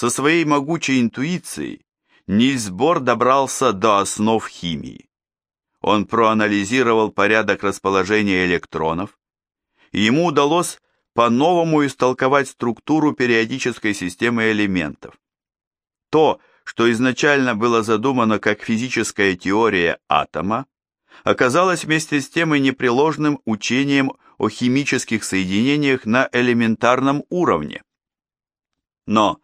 Со своей могучей интуицией Нильс Бор добрался до основ химии. Он проанализировал порядок расположения электронов, и ему удалось по-новому истолковать структуру периодической системы элементов. То, что изначально было задумано как физическая теория атома, оказалось вместе с тем и непреложным учением о химических соединениях на элементарном уровне. Но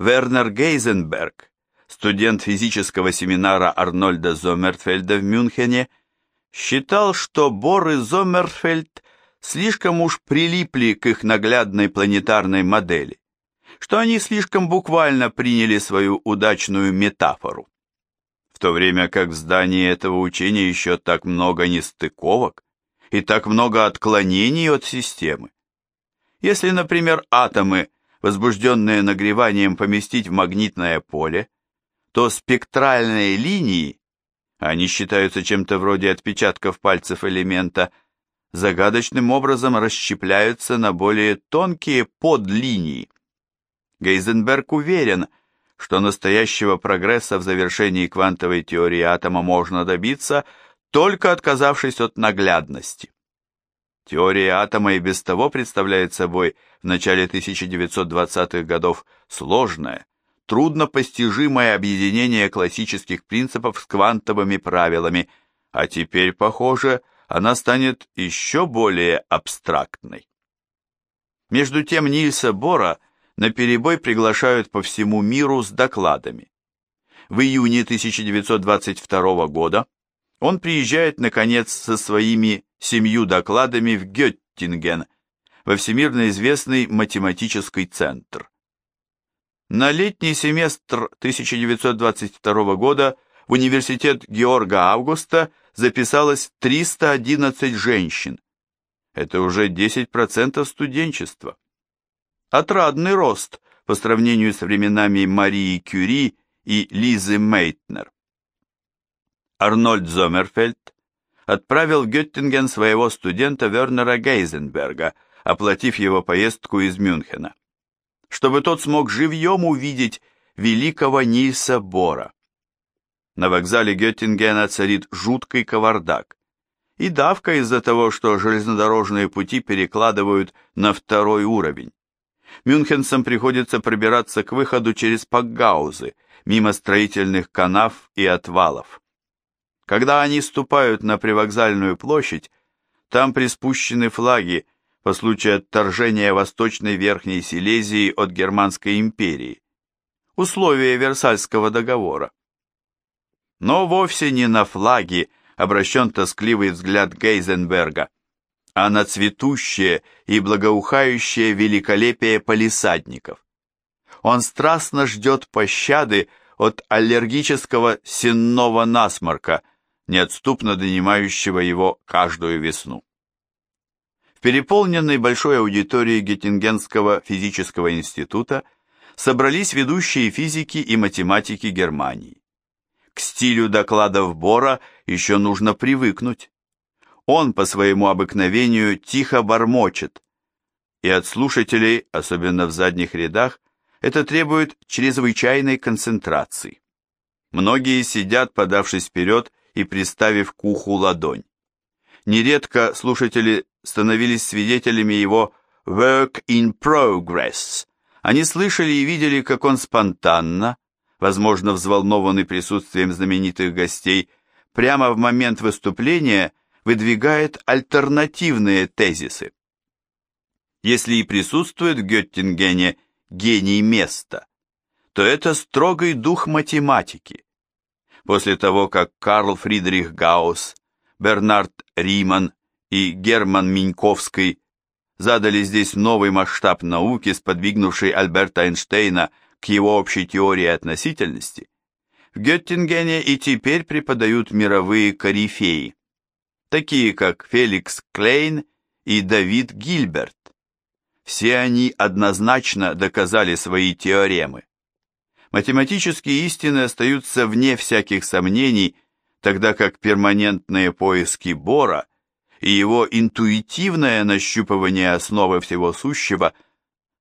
Вернер Гейзенберг, студент физического семинара Арнольда Зоммерфельда в Мюнхене, считал, что Бор и Зоммерфельд слишком уж прилипли к их наглядной планетарной модели, что они слишком буквально приняли свою удачную метафору. В то время как в здании этого учения еще так много нестыковок и так много отклонений от системы. Если, например, атомы, возбужденные нагреванием, поместить в магнитное поле, то спектральные линии, они считаются чем-то вроде отпечатков пальцев элемента, загадочным образом расщепляются на более тонкие подлинии. Гейзенберг уверен, что настоящего прогресса в завершении квантовой теории атома можно добиться, только отказавшись от наглядности. Теория атома и без того представляет собой в начале 1920-х годов сложное, трудно постижимое объединение классических принципов с квантовыми правилами, а теперь, похоже, она станет еще более абстрактной. Между тем Нильса Бора наперебой приглашают по всему миру с докладами. В июне 1922 года он приезжает, наконец, со своими семью докладами в Геттинген, во всемирно известный математический центр. На летний семестр 1922 года в университет Георга Августа записалось 311 женщин. Это уже 10% студенчества. Отрадный рост по сравнению с временами Марии Кюри и Лизы Мейтнер. Арнольд Зомерфельд отправил в Геттинген своего студента Вернера Гейзенберга, оплатив его поездку из Мюнхена, чтобы тот смог живьем увидеть великого Нильса Бора. На вокзале Геттингена царит жуткий кавардак и давка из-за того, что железнодорожные пути перекладывают на второй уровень. Мюнхенцам приходится пробираться к выходу через Пакгаузы, мимо строительных канав и отвалов. Когда они ступают на привокзальную площадь, там приспущены флаги по случаю отторжения Восточной Верхней Силезии от Германской империи. Условия Версальского договора. Но вовсе не на флаги обращен тоскливый взгляд Гейзенберга, а на цветущее и благоухающее великолепие палисадников. Он страстно ждет пощады от аллергического сенного насморка, неотступно донимающего его каждую весну. В переполненной большой аудитории Геттингенского физического института собрались ведущие физики и математики Германии. К стилю докладов Бора еще нужно привыкнуть. Он по своему обыкновению тихо бормочет, и от слушателей, особенно в задних рядах, это требует чрезвычайной концентрации. Многие сидят, подавшись вперед, и приставив к уху ладонь. Нередко слушатели становились свидетелями его «work in progress». Они слышали и видели, как он спонтанно, возможно, взволнованный присутствием знаменитых гостей, прямо в момент выступления выдвигает альтернативные тезисы. Если и присутствует в Геттингене гений места, то это строгий дух математики, после того, как Карл Фридрих Гаусс, Бернард Риман и Герман Миньковский задали здесь новый масштаб науки, сподвигнувший Альберта Эйнштейна к его общей теории относительности, в Геттингене и теперь преподают мировые корифеи, такие как Феликс Клейн и Давид Гильберт. Все они однозначно доказали свои теоремы. Математические истины остаются вне всяких сомнений, тогда как перманентные поиски Бора и его интуитивное нащупывание основы всего сущего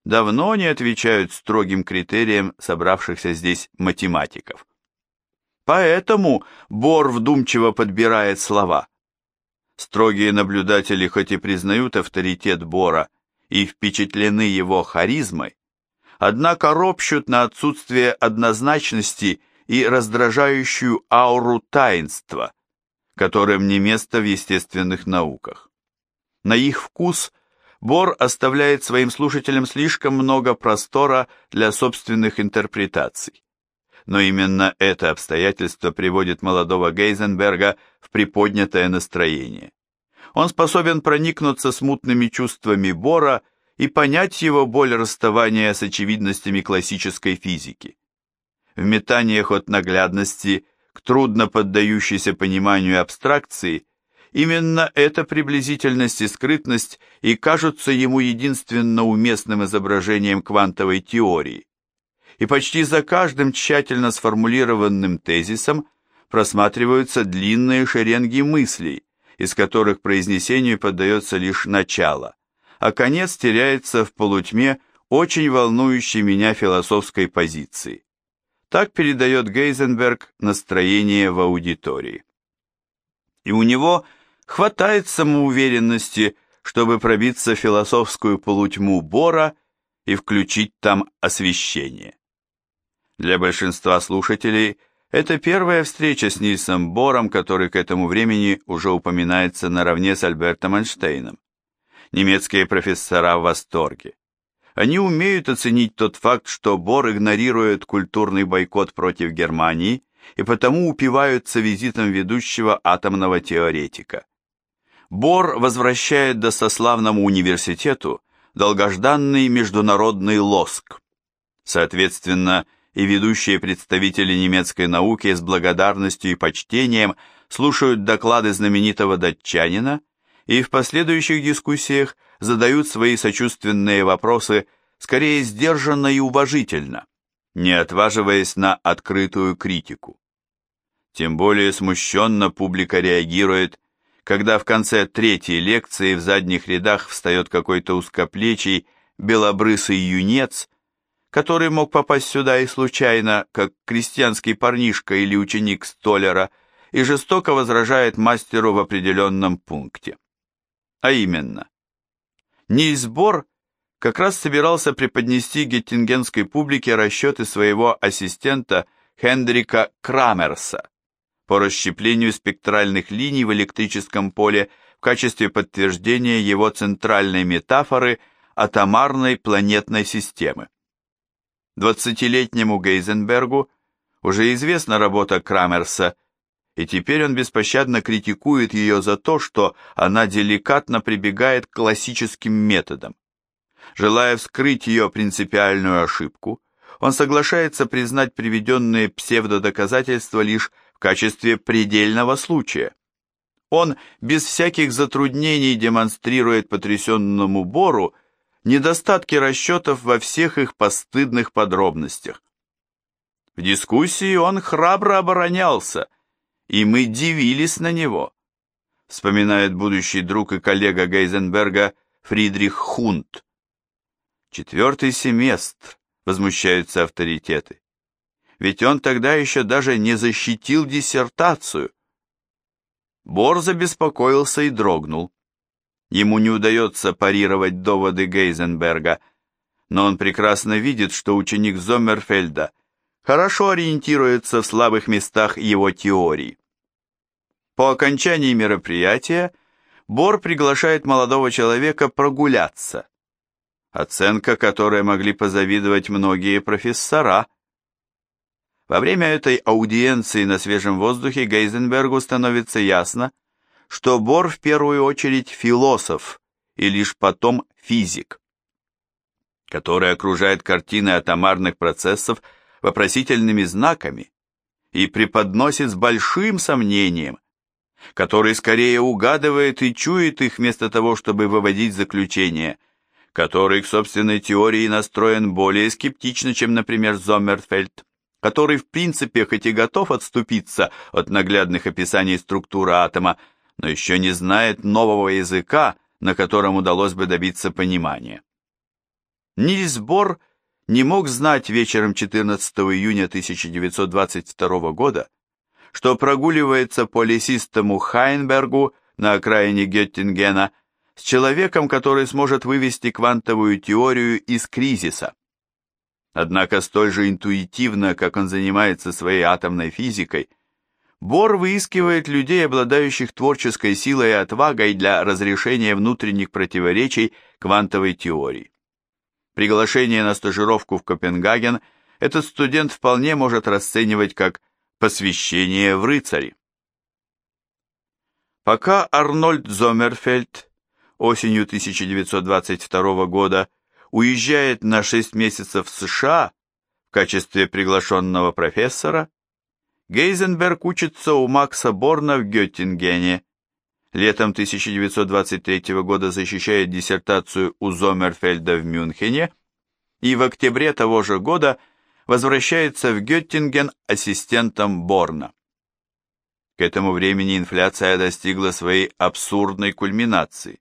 давно не отвечают строгим критериям собравшихся здесь математиков. Поэтому Бор вдумчиво подбирает слова. Строгие наблюдатели хоть и признают авторитет Бора и впечатлены его харизмой, однако ропщут на отсутствие однозначности и раздражающую ауру таинства, которым не место в естественных науках. На их вкус Бор оставляет своим слушателям слишком много простора для собственных интерпретаций. Но именно это обстоятельство приводит молодого Гейзенберга в приподнятое настроение. Он способен проникнуться смутными чувствами Бора и понять его боль расставания с очевидностями классической физики. В метаниях от наглядности к трудно поддающейся пониманию абстракции именно эта приблизительность и скрытность и кажутся ему единственно уместным изображением квантовой теории. И почти за каждым тщательно сформулированным тезисом просматриваются длинные шеренги мыслей, из которых произнесению поддается лишь начало а конец теряется в полутьме очень волнующей меня философской позиции. Так передает Гейзенберг настроение в аудитории. И у него хватает самоуверенности, чтобы пробиться в философскую полутьму Бора и включить там освещение. Для большинства слушателей это первая встреча с Нильсом Бором, который к этому времени уже упоминается наравне с Альбертом Эйнштейном немецкие профессора в восторге. Они умеют оценить тот факт, что Бор игнорирует культурный бойкот против Германии и потому упиваются визитом ведущего атомного теоретика. Бор возвращает Достославному университету долгожданный международный лоск. Соответственно, и ведущие представители немецкой науки с благодарностью и почтением слушают доклады знаменитого датчанина и в последующих дискуссиях задают свои сочувственные вопросы скорее сдержанно и уважительно, не отваживаясь на открытую критику. Тем более смущенно публика реагирует, когда в конце третьей лекции в задних рядах встает какой-то узкоплечий, белобрысый юнец, который мог попасть сюда и случайно, как крестьянский парнишка или ученик столера, и жестоко возражает мастеру в определенном пункте. А именно, Нильс Бор как раз собирался преподнести геттингенской публике расчеты своего ассистента Хендрика Крамерса по расщеплению спектральных линий в электрическом поле в качестве подтверждения его центральной метафоры атомарной планетной системы. Двадцатилетнему Гейзенбергу уже известна работа Крамерса – и теперь он беспощадно критикует ее за то, что она деликатно прибегает к классическим методам. Желая вскрыть ее принципиальную ошибку, он соглашается признать приведенные псевдодоказательства лишь в качестве предельного случая. Он без всяких затруднений демонстрирует потрясенному Бору недостатки расчетов во всех их постыдных подробностях. В дискуссии он храбро оборонялся – и мы дивились на него, вспоминает будущий друг и коллега Гейзенберга Фридрих Хунт. Четвертый семестр, возмущаются авторитеты. Ведь он тогда еще даже не защитил диссертацию. Бор забеспокоился и дрогнул. Ему не удается парировать доводы Гейзенберга, но он прекрасно видит, что ученик Зоммерфельда хорошо ориентируется в слабых местах его теории. По окончании мероприятия Бор приглашает молодого человека прогуляться. Оценка, которой могли позавидовать многие профессора. Во время этой аудиенции на свежем воздухе Гейзенбергу становится ясно, что Бор в первую очередь философ и лишь потом физик, который окружает картины атомарных процессов вопросительными знаками и преподносит с большим сомнением – который скорее угадывает и чует их вместо того, чтобы выводить заключение, который к собственной теории настроен более скептично, чем, например, Зоммерфельд, который в принципе хоть и готов отступиться от наглядных описаний структуры атома, но еще не знает нового языка, на котором удалось бы добиться понимания. Нильс Бор не мог знать вечером 14 июня 1922 года, что прогуливается по лесистому Хайнбергу на окраине Геттингена с человеком, который сможет вывести квантовую теорию из кризиса. Однако столь же интуитивно, как он занимается своей атомной физикой, Бор выискивает людей, обладающих творческой силой и отвагой для разрешения внутренних противоречий квантовой теории. Приглашение на стажировку в Копенгаген этот студент вполне может расценивать как посвящение в рыцари. Пока Арнольд Зомерфельд осенью 1922 года уезжает на 6 месяцев в США в качестве приглашенного профессора, Гейзенберг учится у Макса Борна в Геттингене. Летом 1923 года защищает диссертацию у Зомерфельда в Мюнхене и в октябре того же года возвращается в Геттинген ассистентом Борна. К этому времени инфляция достигла своей абсурдной кульминации.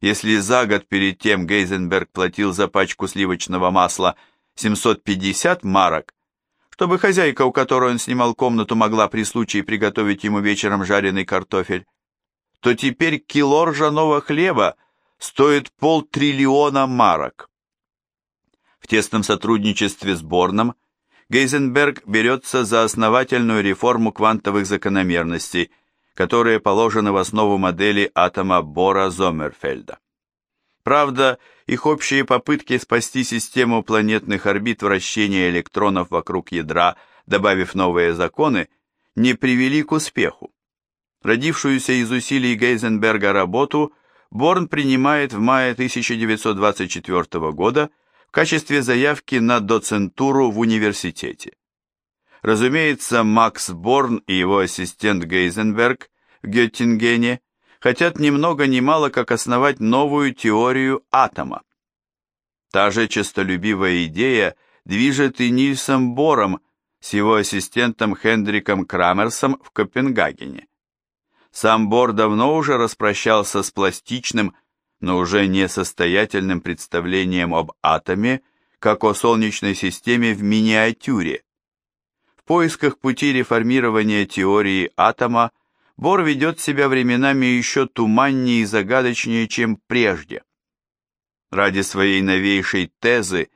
Если за год перед тем Гейзенберг платил за пачку сливочного масла 750 марок, чтобы хозяйка, у которой он снимал комнату, могла при случае приготовить ему вечером жареный картофель, то теперь кило ржаного хлеба стоит полтриллиона марок. В тесном сотрудничестве с Борном Гейзенберг берется за основательную реформу квантовых закономерностей, которые положены в основу модели атома Бора-Зомерфельда. Правда, их общие попытки спасти систему планетных орбит вращения электронов вокруг ядра, добавив новые законы, не привели к успеху. Родившуюся из усилий Гейзенберга работу Борн принимает в мае 1924 года в качестве заявки на доцентуру в университете. Разумеется, Макс Борн и его ассистент Гейзенберг в Геттингене хотят ни много ни мало как основать новую теорию атома. Та же честолюбивая идея движет и Нильсом Бором с его ассистентом Хендриком Крамерсом в Копенгагене. Сам Бор давно уже распрощался с пластичным но уже несостоятельным представлением об атоме, как о Солнечной системе в миниатюре. В поисках пути реформирования теории атома Бор ведет себя временами еще туманнее и загадочнее, чем прежде. Ради своей новейшей тезы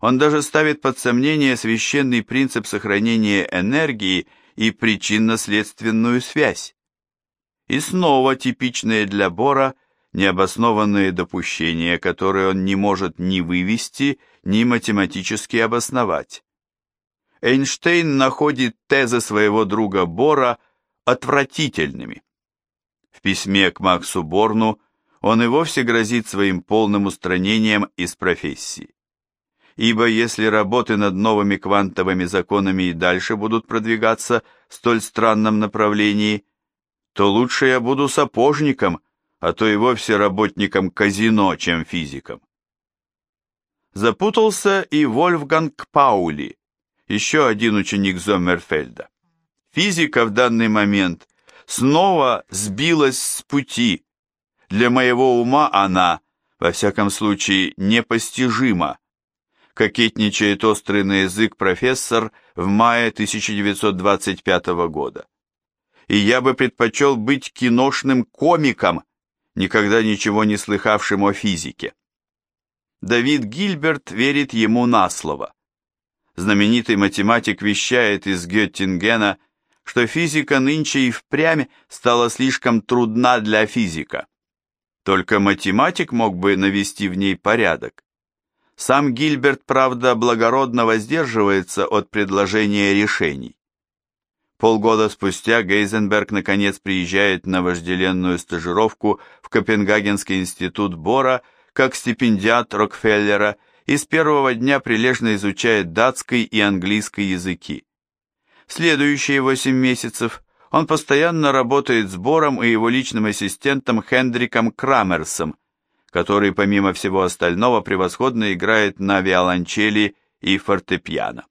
он даже ставит под сомнение священный принцип сохранения энергии и причинно-следственную связь. И снова типичное для Бора – необоснованные допущения, которые он не может ни вывести, ни математически обосновать. Эйнштейн находит тезы своего друга Бора отвратительными. В письме к Максу Борну он и вовсе грозит своим полным устранением из профессии. Ибо если работы над новыми квантовыми законами и дальше будут продвигаться в столь странном направлении, то лучше я буду сапожником, а то и вовсе работником казино, чем физиком. Запутался и Вольфганг Паули, еще один ученик Зоммерфельда. Физика в данный момент снова сбилась с пути. Для моего ума она, во всяком случае, непостижима, кокетничает острый на язык профессор в мае 1925 года. И я бы предпочел быть киношным комиком, никогда ничего не слыхавшим о физике. Давид Гильберт верит ему на слово. Знаменитый математик вещает из Геттингена, что физика нынче и впрямь стала слишком трудна для физика. Только математик мог бы навести в ней порядок. Сам Гильберт, правда, благородно воздерживается от предложения решений. Полгода спустя Гейзенберг наконец приезжает на вожделенную стажировку в Копенгагенский институт Бора как стипендиат Рокфеллера и с первого дня прилежно изучает датский и английский языки. Следующие восемь месяцев он постоянно работает с Бором и его личным ассистентом Хендриком Крамерсом, который, помимо всего остального, превосходно играет на виолончели и фортепиано.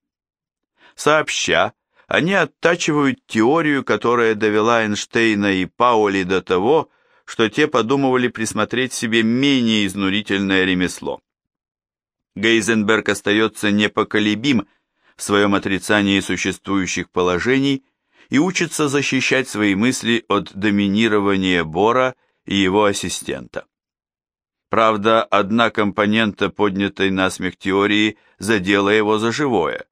Сообща, они оттачивают теорию, которая довела Эйнштейна и Паули до того, что те подумывали присмотреть себе менее изнурительное ремесло. Гейзенберг остается непоколебим в своем отрицании существующих положений и учится защищать свои мысли от доминирования Бора и его ассистента. Правда, одна компонента поднятой на смех теории задела его за живое.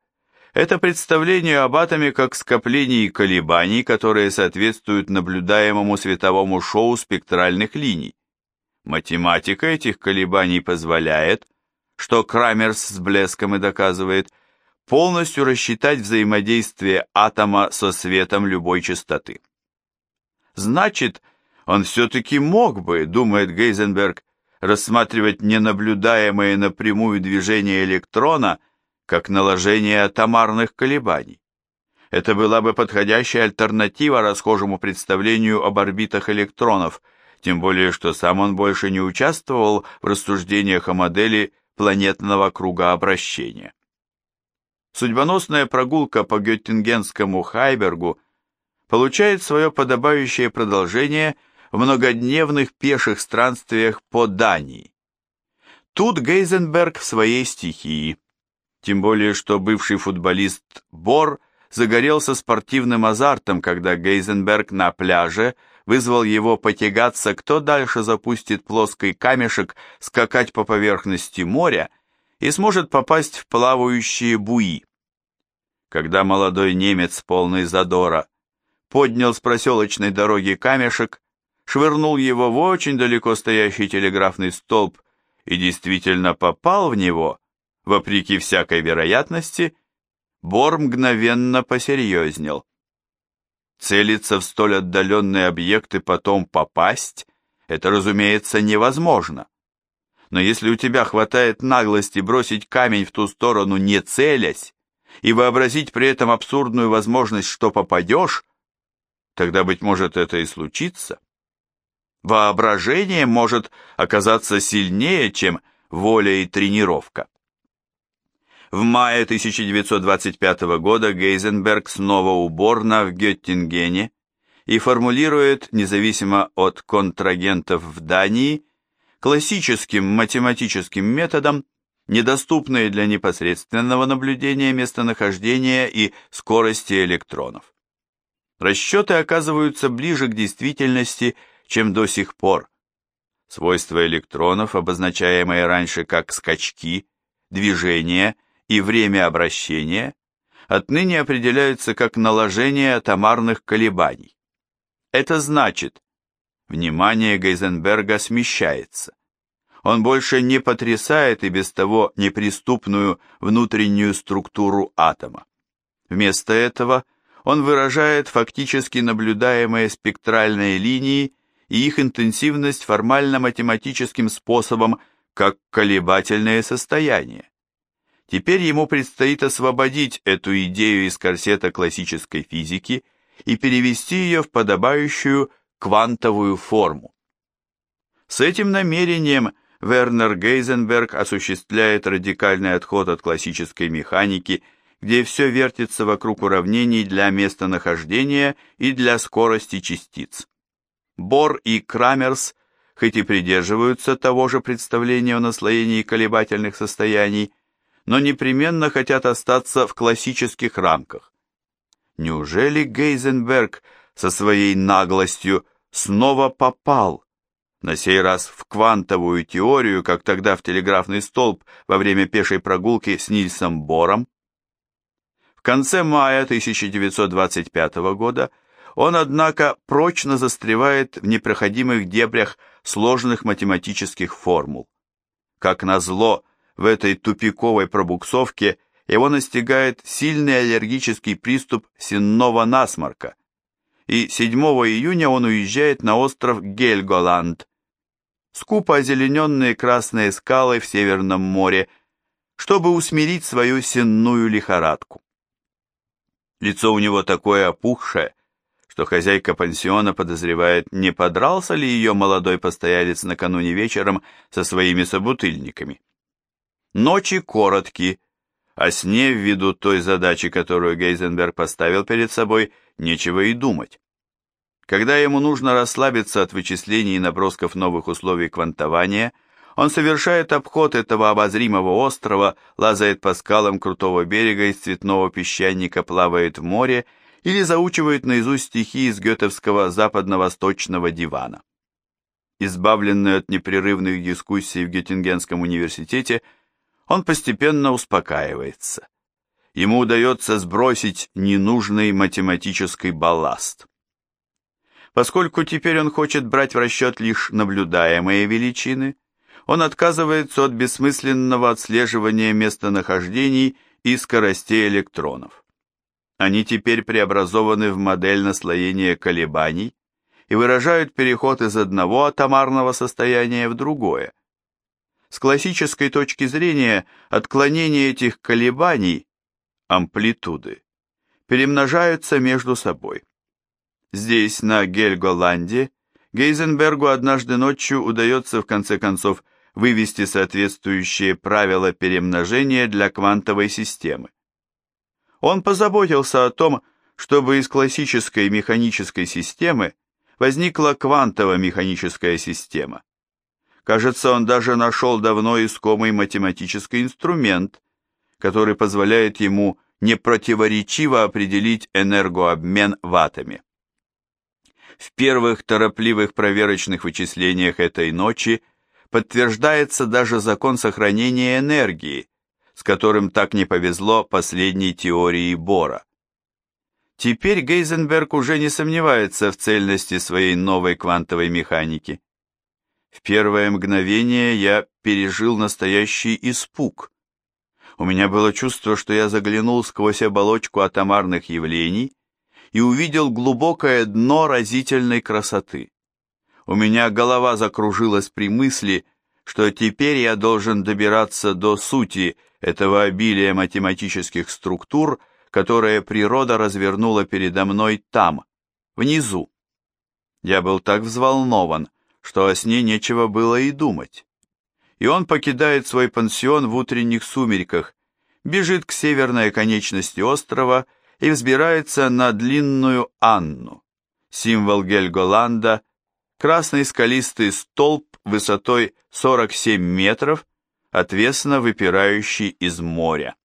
Это представление об атоме как скоплении колебаний, которые соответствуют наблюдаемому световому шоу спектральных линий. Математика этих колебаний позволяет, что Крамерс с блеском и доказывает, полностью рассчитать взаимодействие атома со светом любой частоты. Значит, он все-таки мог бы, думает Гейзенберг, рассматривать ненаблюдаемые напрямую движения электрона как наложение атомарных колебаний. Это была бы подходящая альтернатива расхожему представлению об орбитах электронов, тем более что сам он больше не участвовал в рассуждениях о модели планетного круга обращения. Судьбоносная прогулка по Геттингенскому Хайбергу получает свое подобающее продолжение в многодневных пеших странствиях по Дании. Тут Гейзенберг в своей стихии, тем более что бывший футболист Бор загорелся спортивным азартом, когда Гейзенберг на пляже вызвал его потягаться, кто дальше запустит плоский камешек скакать по поверхности моря и сможет попасть в плавающие буи. Когда молодой немец, полный задора, поднял с проселочной дороги камешек, швырнул его в очень далеко стоящий телеграфный столб и действительно попал в него, вопреки всякой вероятности, Бор мгновенно посерьезнел. Целиться в столь отдаленные объекты потом попасть – это, разумеется, невозможно. Но если у тебя хватает наглости бросить камень в ту сторону, не целясь, и вообразить при этом абсурдную возможность, что попадешь, тогда, быть может, это и случится. Воображение может оказаться сильнее, чем воля и тренировка. В мае 1925 года Гейзенберг снова уборно в Геттингене и формулирует, независимо от контрагентов в Дании, классическим математическим методом, недоступные для непосредственного наблюдения местонахождения и скорости электронов. Расчеты оказываются ближе к действительности, чем до сих пор. Свойства электронов, обозначаемые раньше как скачки, движения и время обращения отныне определяются как наложение атомарных колебаний. Это значит, внимание Гейзенберга смещается. Он больше не потрясает и без того неприступную внутреннюю структуру атома. Вместо этого он выражает фактически наблюдаемые спектральные линии и их интенсивность формально-математическим способом как колебательное состояние. Теперь ему предстоит освободить эту идею из корсета классической физики и перевести ее в подобающую квантовую форму. С этим намерением Вернер Гейзенберг осуществляет радикальный отход от классической механики, где все вертится вокруг уравнений для местонахождения и для скорости частиц. Бор и Крамерс, хоть и придерживаются того же представления о наслоении колебательных состояний, но непременно хотят остаться в классических рамках. Неужели Гейзенберг со своей наглостью снова попал, на сей раз в квантовую теорию, как тогда в телеграфный столб во время пешей прогулки с Нильсом Бором? В конце мая 1925 года он, однако, прочно застревает в непроходимых дебрях сложных математических формул. Как назло, в этой тупиковой пробуксовке его настигает сильный аллергический приступ сенного насморка, и 7 июня он уезжает на остров Гельголанд, скупо озелененные красные скалы в Северном море, чтобы усмирить свою сенную лихорадку. Лицо у него такое опухшее, что хозяйка пансиона подозревает, не подрался ли ее молодой постоялец накануне вечером со своими собутыльниками. Ночи коротки, о сне ввиду той задачи, которую Гейзенберг поставил перед собой, нечего и думать. Когда ему нужно расслабиться от вычислений и набросков новых условий квантования, Он совершает обход этого обозримого острова, лазает по скалам крутого берега из цветного песчаника, плавает в море или заучивает наизусть стихи из гетовского западно-восточного дивана. Избавленный от непрерывных дискуссий в Геттингенском университете, он постепенно успокаивается. Ему удается сбросить ненужный математический балласт. Поскольку теперь он хочет брать в расчет лишь наблюдаемые величины, он отказывается от бессмысленного отслеживания местонахождений и скоростей электронов. Они теперь преобразованы в модель наслоения колебаний и выражают переход из одного атомарного состояния в другое. С классической точки зрения отклонения этих колебаний, амплитуды, перемножаются между собой. Здесь, на Гельголанде, Гейзенбергу однажды ночью удается в конце концов вывести соответствующие правила перемножения для квантовой системы. Он позаботился о том, чтобы из классической механической системы возникла квантово-механическая система. Кажется, он даже нашел давно искомый математический инструмент, который позволяет ему непротиворечиво определить энергообмен в атоме. В первых торопливых проверочных вычислениях этой ночи подтверждается даже закон сохранения энергии, с которым так не повезло последней теории Бора. Теперь Гейзенберг уже не сомневается в цельности своей новой квантовой механики. В первое мгновение я пережил настоящий испуг. У меня было чувство, что я заглянул сквозь оболочку атомарных явлений и увидел глубокое дно разительной красоты. У меня голова закружилась при мысли, что теперь я должен добираться до сути этого обилия математических структур, которое природа развернула передо мной там, внизу. Я был так взволнован, что о сне нечего было и думать. И он покидает свой пансион в утренних сумерках, бежит к северной оконечности острова и взбирается на длинную Анну, символ Гельголанда, красный скалистый столб высотой 47 метров, отвесно выпирающий из моря.